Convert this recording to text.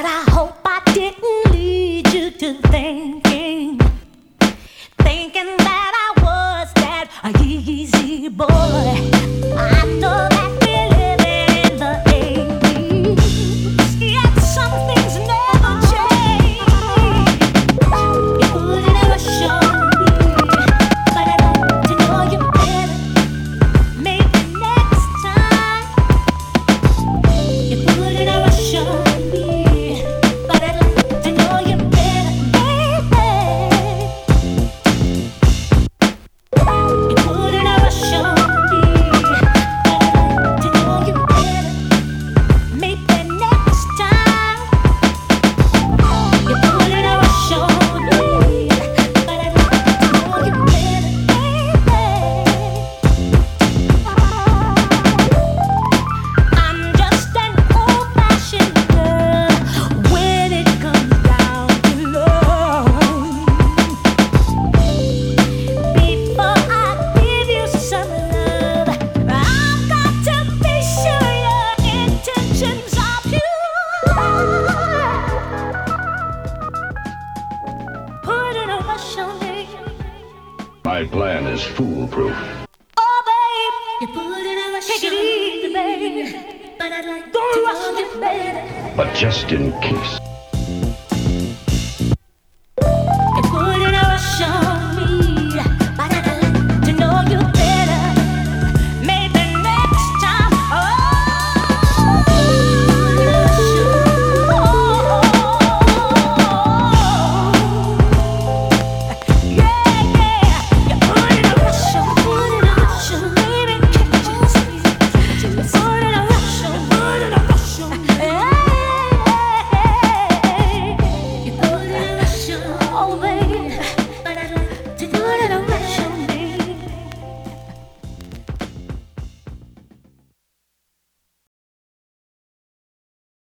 But I hope I didn't lead you to think My plan is foolproof. Oh, babe, you put it in a Take it baby. But I'd like to rush it, baby. But just in case,